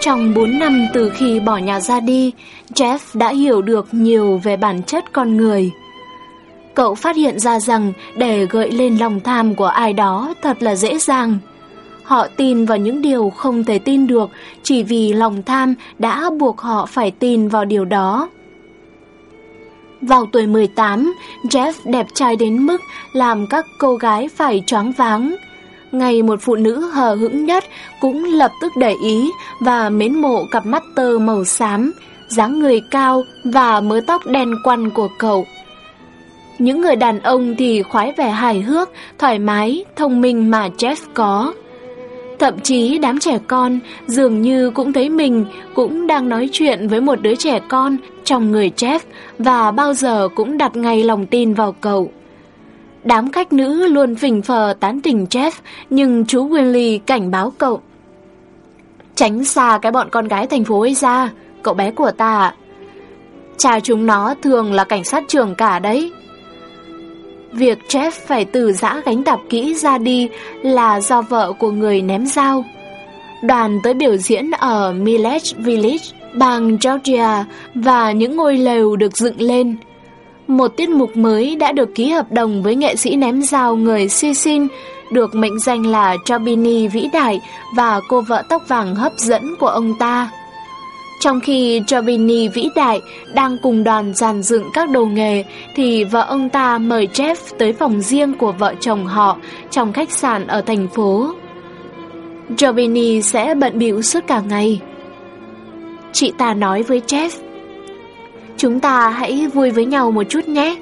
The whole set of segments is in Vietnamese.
Trong 4 năm từ khi bỏ nhà ra đi, Jeff đã hiểu được nhiều về bản chất con người. Cậu phát hiện ra rằng để gợi lên lòng tham của ai đó thật là dễ dàng. Họ tin vào những điều không thể tin được chỉ vì lòng tham đã buộc họ phải tin vào điều đó. Vào tuổi 18, Jeff đẹp trai đến mức làm các cô gái phải choáng váng. Ngay một phụ nữ hờ hững nhất cũng lập tức để ý và mến mộ cặp mắt tơ màu xám, dáng người cao và mớ tóc đen quăn của cậu. Những người đàn ông thì khoái vẻ hài hước, thoải mái, thông minh mà Jeff có. Thậm chí đám trẻ con dường như cũng thấy mình cũng đang nói chuyện với một đứa trẻ con trong người Jeff và bao giờ cũng đặt ngay lòng tin vào cậu. Đám khách nữ luôn phình phờ tán tỉnh Jeff, nhưng chú Willy cảnh báo cậu. Tránh xa cái bọn con gái thành phố ấy ra, cậu bé của ta Cha chúng nó thường là cảnh sát trưởng cả đấy. Việc Jeff phải từ giã gánh tạp kỹ ra đi là do vợ của người ném dao. Đoàn tới biểu diễn ở Millet Village, bang Georgia và những ngôi lều được dựng lên. Một tiết mục mới đã được ký hợp đồng với nghệ sĩ ném dao người Sisin, được mệnh danh là Jobini vĩ đại và cô vợ tóc vàng hấp dẫn của ông ta. Trong khi Jobini vĩ đại đang cùng đoàn dàn dựng các đồ nghề, thì vợ ông ta mời Jeff tới phòng riêng của vợ chồng họ trong khách sạn ở thành phố. Jobini sẽ bận bịu suốt cả ngày. Chị ta nói với Jeff, Chúng ta hãy vui với nhau một chút nhé.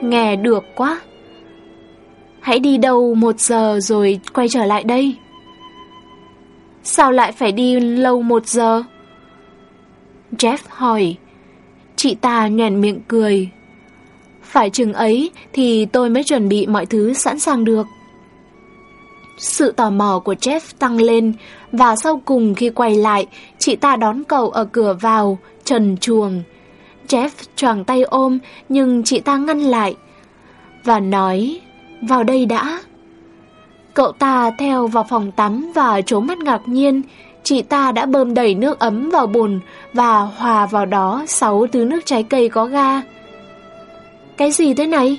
Nghe được quá. Hãy đi đâu một giờ rồi quay trở lại đây. Sao lại phải đi lâu một giờ? Jeff hỏi. Chị ta nhoèn miệng cười. Phải chừng ấy thì tôi mới chuẩn bị mọi thứ sẵn sàng được. Sự tò mò của Jeff tăng lên và sau cùng khi quay lại, chị ta đón cậu ở cửa vào, trần chuồng. Jeff choàng tay ôm nhưng chị ta ngăn lại và nói vào đây đã. Cậu ta theo vào phòng tắm và trố mắt ngạc nhiên, chị ta đã bơm đầy nước ấm vào bồn và hòa vào đó sáu thứ nước trái cây có ga. Cái gì thế này?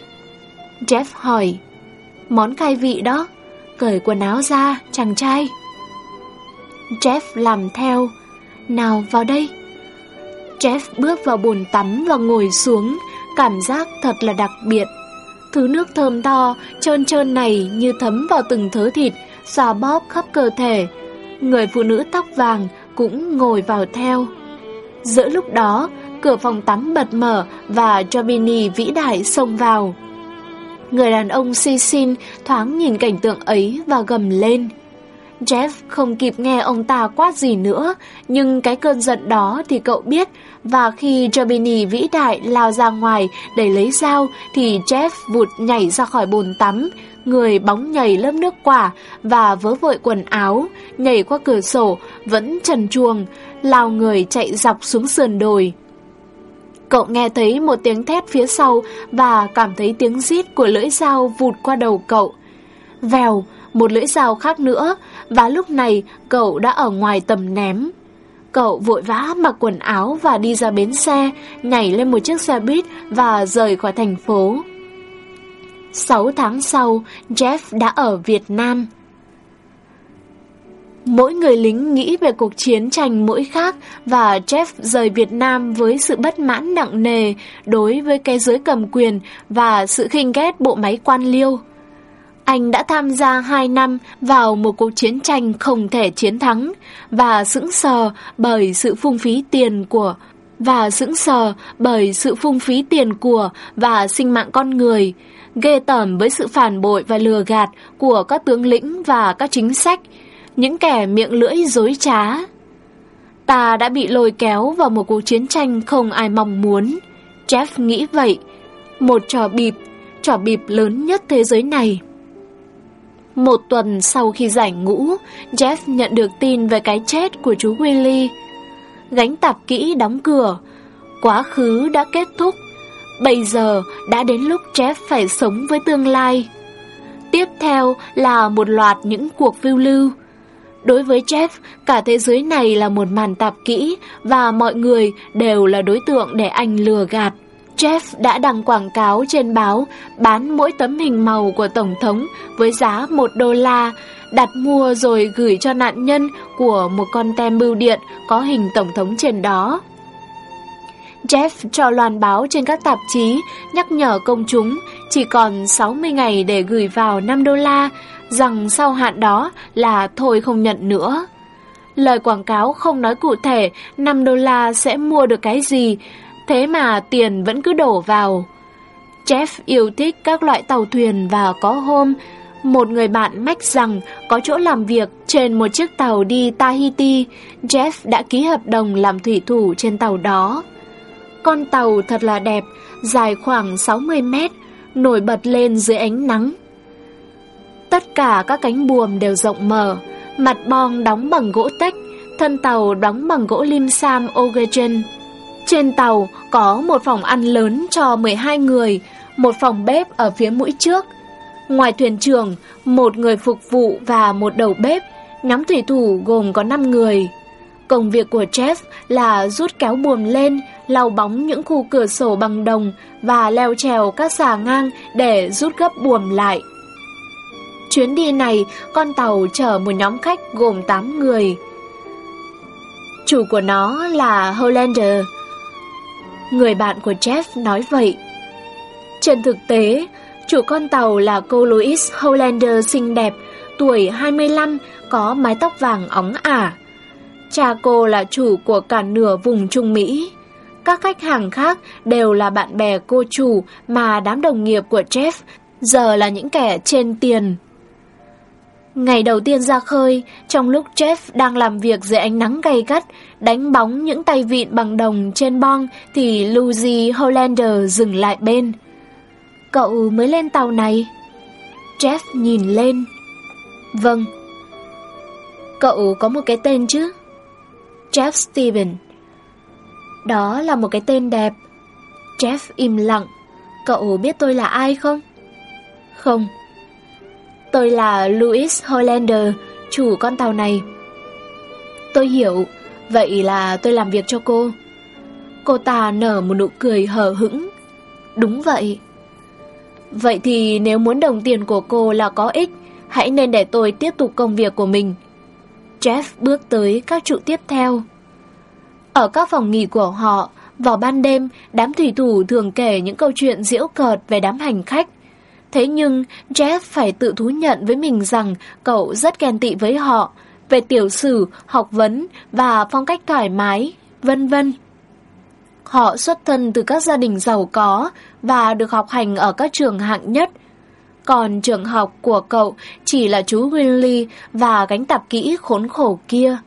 Jeff hỏi. Món khai vị đó, cởi quần áo ra, chàng trai. Jeff làm theo. Nào vào đây. Jeff bước vào bồn tắm và ngồi xuống, cảm giác thật là đặc biệt. Thứ nước thơm tho, trơn trơn này như thấm vào từng thớ thịt, xòa bóp khắp cơ thể. Người phụ nữ tóc vàng cũng ngồi vào theo. Giữa lúc đó, cửa phòng tắm bật mở và Jobini vĩ đại xông vào. Người đàn ông si xin thoáng nhìn cảnh tượng ấy và gầm lên. Jeff không kịp nghe ông ta quát gì nữa, nhưng cái cơn giận đó thì cậu biết, và khi Jobini vĩ đại lao ra ngoài để lấy dao thì Jeff vụt nhảy ra khỏi bồn tắm, người bóng nhảy lớp nước quả và vớ vội quần áo, nhảy qua cửa sổ, vẫn trần chuồng, lao người chạy dọc xuống sườn đồi. Cậu nghe thấy một tiếng thét phía sau và cảm thấy tiếng rít của lưỡi dao vụt qua đầu cậu. Vèo, một lưỡi dao khác nữa, và lúc này cậu đã ở ngoài tầm ném. Cậu vội vã mặc quần áo và đi ra bến xe, nhảy lên một chiếc xe buýt và rời khỏi thành phố. 6 tháng sau, Jeff đã ở Việt Nam. Mỗi người lính nghĩ về cuộc chiến tranh mỗi khác và Jeff rời Việt Nam với sự bất mãn nặng nề đối với cái giới cầm quyền và sự khinh ghét bộ máy quan liêu. Anh đã tham gia 2 năm vào một cuộc chiến tranh không thể chiến thắng và sững sờ bởi sự phung phí tiền của và sững sờ bởi sự phung phí tiền của và sinh mạng con người, ghê tởm với sự phản bội và lừa gạt của các tướng lĩnh và các chính sách, những kẻ miệng lưỡi dối trá. Ta đã bị lôi kéo vào một cuộc chiến tranh không ai mong muốn. Jeff nghĩ vậy. Một trò bịp, trò bịp lớn nhất thế giới này. Một tuần sau khi giải ngũ, Jeff nhận được tin về cái chết của chú Willie. Gánh tạp kỹ đóng cửa, quá khứ đã kết thúc. Bây giờ đã đến lúc Jeff phải sống với tương lai. Tiếp theo là một loạt những cuộc phiêu lưu. Đối với Jeff, cả thế giới này là một màn tạp kỹ và mọi người đều là đối tượng để anh lừa gạt. Jeff đã đăng quảng cáo trên báo bán mỗi tấm hình màu của Tổng thống với giá 1 đô la, đặt mua rồi gửi cho nạn nhân của một con tem bưu điện có hình Tổng thống trên đó. Jeff cho loan báo trên các tạp chí nhắc nhở công chúng chỉ còn 60 ngày để gửi vào 5 đô la, rằng sau hạn đó là thôi không nhận nữa. Lời quảng cáo không nói cụ thể 5 đô la sẽ mua được cái gì, thế mà tiền vẫn cứ đổ vào. Jeff yêu thích các loại tàu thuyền và có hôm, một người bạn mách rằng có chỗ làm việc trên một chiếc tàu đi Tahiti, Jeff đã ký hợp đồng làm thủy thủ trên tàu đó. Con tàu thật là đẹp, dài khoảng 60 mét, nổi bật lên dưới ánh nắng. Tất cả các cánh buồm đều rộng mở, mặt bong đóng bằng gỗ tách, thân tàu đóng bằng gỗ lim sam Ogagen. Trên tàu có một phòng ăn lớn cho 12 người, một phòng bếp ở phía mũi trước. Ngoài thuyền trưởng, một người phục vụ và một đầu bếp, nhóm thủy thủ gồm có 5 người. Công việc của Jeff là rút kéo buồm lên, lau bóng những khu cửa sổ bằng đồng và leo trèo các xà ngang để rút gấp buồm lại. Chuyến đi này, con tàu chở một nhóm khách gồm 8 người. Chủ của nó là Hollander. Người bạn của Jeff nói vậy. Trên thực tế, chủ con tàu là cô Louise Hollander xinh đẹp, tuổi 25, có mái tóc vàng óng ả. Cha cô là chủ của cả nửa vùng Trung Mỹ. Các khách hàng khác đều là bạn bè cô chủ mà đám đồng nghiệp của Jeff giờ là những kẻ trên tiền. Ngày đầu tiên ra khơi, trong lúc Jeff đang làm việc dưới ánh nắng gay gắt, đánh bóng những tay vịn bằng đồng trên bong thì Lucy Hollander dừng lại bên. Cậu mới lên tàu này. Jeff nhìn lên. Vâng. Cậu có một cái tên chứ? Jeff Steven. Đó là một cái tên đẹp. Jeff im lặng. Cậu biết tôi là ai không? Không. Tôi là Louis Hollander, chủ con tàu này. Tôi hiểu, vậy là tôi làm việc cho cô. Cô ta nở một nụ cười hờ hững. Đúng vậy. Vậy thì nếu muốn đồng tiền của cô là có ích, hãy nên để tôi tiếp tục công việc của mình. Jeff bước tới các trụ tiếp theo. Ở các phòng nghỉ của họ, vào ban đêm, đám thủy thủ thường kể những câu chuyện diễu cợt về đám hành khách. Thế nhưng, Jeff phải tự thú nhận với mình rằng cậu rất ghen tị với họ, về tiểu sử, học vấn và phong cách thoải mái, vân vân. Họ xuất thân từ các gia đình giàu có và được học hành ở các trường hạng nhất. Còn trường học của cậu chỉ là chú Winley và gánh tạp kỹ khốn khổ kia.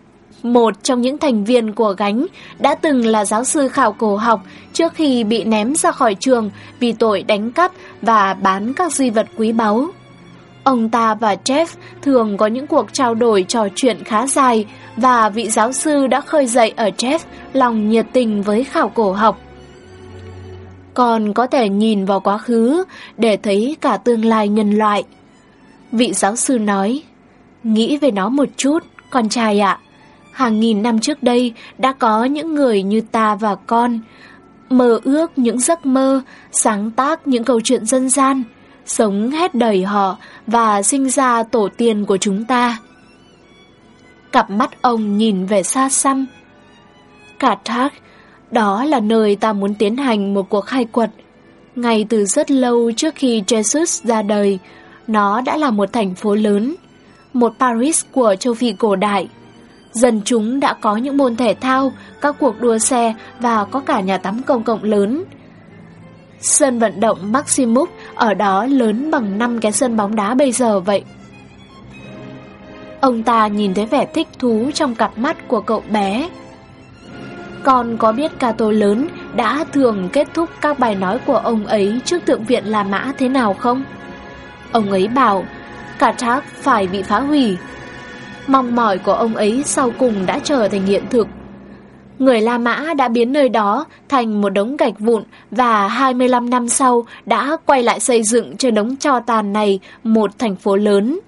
Một trong những thành viên của gánh đã từng là giáo sư khảo cổ học trước khi bị ném ra khỏi trường vì tội đánh cắp và bán các di vật quý báu. Ông ta và Jeff thường có những cuộc trao đổi trò chuyện khá dài và vị giáo sư đã khơi dậy ở Jeff lòng nhiệt tình với khảo cổ học. Còn có thể nhìn vào quá khứ để thấy cả tương lai nhân loại. Vị giáo sư nói, nghĩ về nó một chút, con trai ạ. Hàng nghìn năm trước đây đã có những người như ta và con, mơ ước những giấc mơ, sáng tác những câu chuyện dân gian, sống hết đời họ và sinh ra tổ tiên của chúng ta. Cặp mắt ông nhìn về xa xăm. Carthage, đó là nơi ta muốn tiến hành một cuộc khai quật. Ngay từ rất lâu trước khi Jesus ra đời, nó đã là một thành phố lớn, một Paris của châu Phi cổ đại. Dân chúng đã có những môn thể thao, các cuộc đua xe và có cả nhà tắm công cộng lớn. Sân vận động Maximus ở đó lớn bằng 5 cái sân bóng đá bây giờ vậy. Ông ta nhìn thấy vẻ thích thú trong cặp mắt của cậu bé. Con có biết Cato lớn đã thường kết thúc các bài nói của ông ấy trước tượng viện La Mã thế nào không? Ông ấy bảo Carthage phải bị phá hủy. Mong mỏi của ông ấy sau cùng đã trở thành hiện thực. Người La Mã đã biến nơi đó thành một đống gạch vụn và 25 năm sau đã quay lại xây dựng trên đống cho tàn này một thành phố lớn.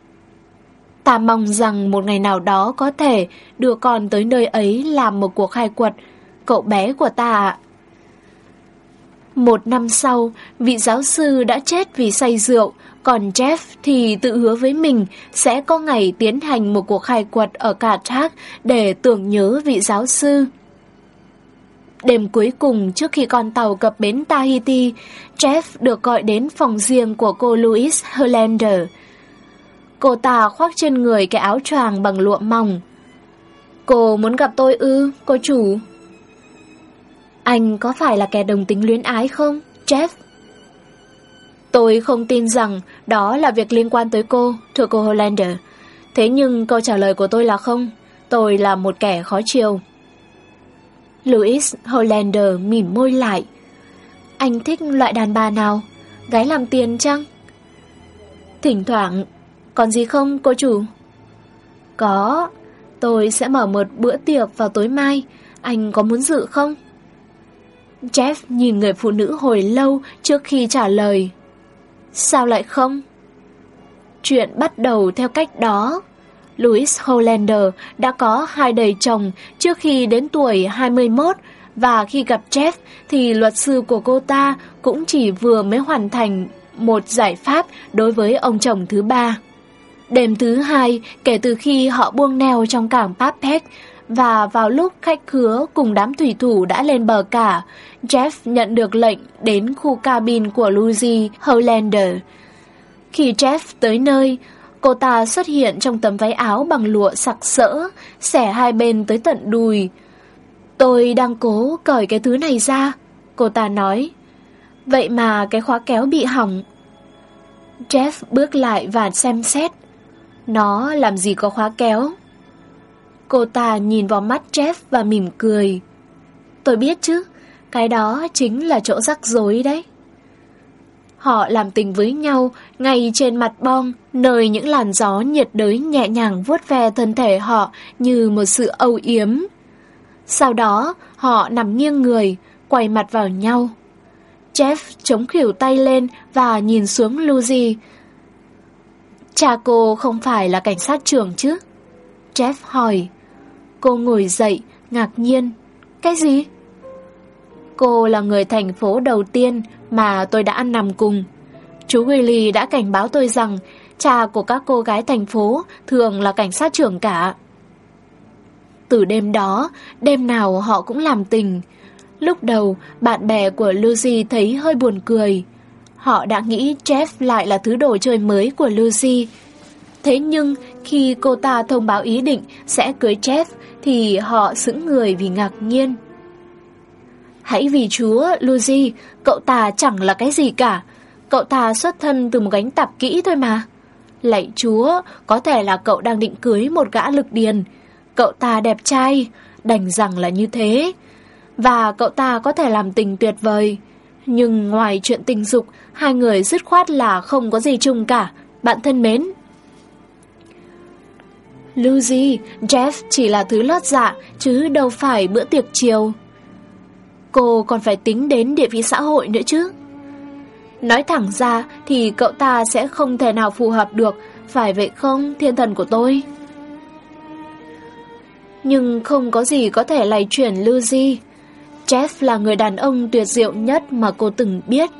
Ta mong rằng một ngày nào đó có thể đưa con tới nơi ấy làm một cuộc khai quật, cậu bé của ta ạ. Một năm sau, vị giáo sư đã chết vì say rượu, còn Jeff thì tự hứa với mình sẽ có ngày tiến hành một cuộc khai quật ở cả thác để tưởng nhớ vị giáo sư. Đêm cuối cùng trước khi con tàu cập bến Tahiti, Jeff được gọi đến phòng riêng của cô Louise Herlander. Cô ta khoác trên người cái áo choàng bằng lụa mỏng. Cô muốn gặp tôi ư, cô chủ? Anh có phải là kẻ đồng tính luyến ái không, Jeff? Tôi không tin rằng đó là việc liên quan tới cô, thưa cô Hollander. Thế nhưng câu trả lời của tôi là không. Tôi là một kẻ khó chiều. Louis Hollander mỉm môi lại. Anh thích loại đàn bà nào? Gái làm tiền chăng? Thỉnh thoảng, còn gì không cô chủ? Có, tôi sẽ mở một bữa tiệc vào tối mai. Anh có muốn dự không? Jeff nhìn người phụ nữ hồi lâu trước khi trả lời. Sao lại không? Chuyện bắt đầu theo cách đó. Louis Hollander đã có hai đời chồng trước khi đến tuổi 21 và khi gặp Jeff thì luật sư của cô ta cũng chỉ vừa mới hoàn thành một giải pháp đối với ông chồng thứ ba. Đêm thứ hai, kể từ khi họ buông neo trong cảng Papet và vào lúc khách khứa cùng đám thủy thủ đã lên bờ cả, Jeff nhận được lệnh đến khu cabin của Lucy Hollander. Khi Jeff tới nơi, cô ta xuất hiện trong tấm váy áo bằng lụa sặc sỡ, xẻ hai bên tới tận đùi. Tôi đang cố cởi cái thứ này ra, cô ta nói. Vậy mà cái khóa kéo bị hỏng. Jeff bước lại và xem xét. Nó làm gì có khóa kéo? Cô ta nhìn vào mắt Jeff và mỉm cười. Tôi biết chứ, cái đó chính là chỗ rắc rối đấy. Họ làm tình với nhau ngay trên mặt bong, nơi những làn gió nhiệt đới nhẹ nhàng vuốt ve thân thể họ như một sự âu yếm. Sau đó, họ nằm nghiêng người, quay mặt vào nhau. Jeff chống khỉu tay lên và nhìn xuống Lucy. Cha cô không phải là cảnh sát trưởng chứ? Jeff hỏi. Cô ngồi dậy, ngạc nhiên. Cái gì? Cô là người thành phố đầu tiên mà tôi đã ăn nằm cùng. Chú Willy đã cảnh báo tôi rằng cha của các cô gái thành phố thường là cảnh sát trưởng cả. Từ đêm đó, đêm nào họ cũng làm tình. Lúc đầu, bạn bè của Lucy thấy hơi buồn cười. Họ đã nghĩ Jeff lại là thứ đồ chơi mới của Lucy. Thế nhưng, khi cô ta thông báo ý định sẽ cưới Jeff, thì họ sững người vì ngạc nhiên. Hãy vì Chúa, Lucy, cậu ta chẳng là cái gì cả. Cậu ta xuất thân từ một gánh tạp kỹ thôi mà. Lạy Chúa, có thể là cậu đang định cưới một gã lực điền. Cậu ta đẹp trai, đành rằng là như thế. Và cậu ta có thể làm tình tuyệt vời. Nhưng ngoài chuyện tình dục, hai người dứt khoát là không có gì chung cả. Bạn thân mến, Lucy, Jeff chỉ là thứ lót dạ, chứ đâu phải bữa tiệc chiều. Cô còn phải tính đến địa vị xã hội nữa chứ. Nói thẳng ra thì cậu ta sẽ không thể nào phù hợp được, phải vậy không, thiên thần của tôi? Nhưng không có gì có thể lay chuyển Lucy. Jeff là người đàn ông tuyệt diệu nhất mà cô từng biết.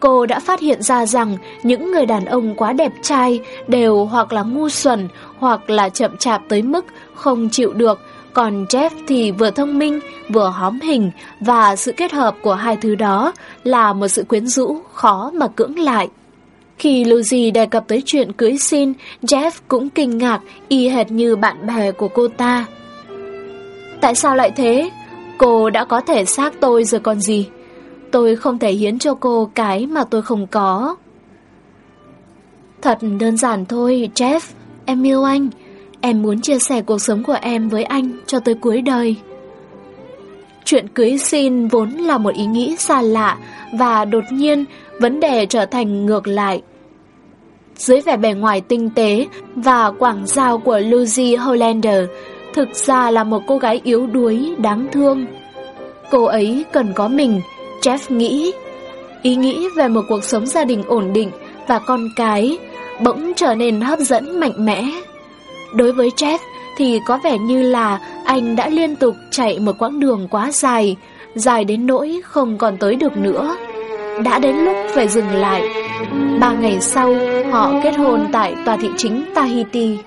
Cô đã phát hiện ra rằng những người đàn ông quá đẹp trai đều hoặc là ngu xuẩn hoặc là chậm chạp tới mức không chịu được, còn Jeff thì vừa thông minh, vừa hóm hình và sự kết hợp của hai thứ đó là một sự quyến rũ khó mà cưỡng lại. Khi Lucy đề cập tới chuyện cưới xin, Jeff cũng kinh ngạc y hệt như bạn bè của cô ta. Tại sao lại thế? Cô đã có thể xác tôi rồi còn gì? Tôi không thể hiến cho cô cái mà tôi không có. Thật đơn giản thôi, Jeff. Em yêu anh. Em muốn chia sẻ cuộc sống của em với anh cho tới cuối đời. Chuyện cưới xin vốn là một ý nghĩ xa lạ và đột nhiên vấn đề trở thành ngược lại. Dưới vẻ bề ngoài tinh tế và quảng giao của Lucy Hollander, thực ra là một cô gái yếu đuối, đáng thương. Cô ấy cần có mình, Jeff nghĩ. Ý nghĩ về một cuộc sống gia đình ổn định và con cái bỗng trở nên hấp dẫn mạnh mẽ. Đối với Jeff thì có vẻ như là anh đã liên tục chạy một quãng đường quá dài, dài đến nỗi không còn tới được nữa. Đã đến lúc phải dừng lại. Ba ngày sau, họ kết hôn tại tòa thị chính Tahiti.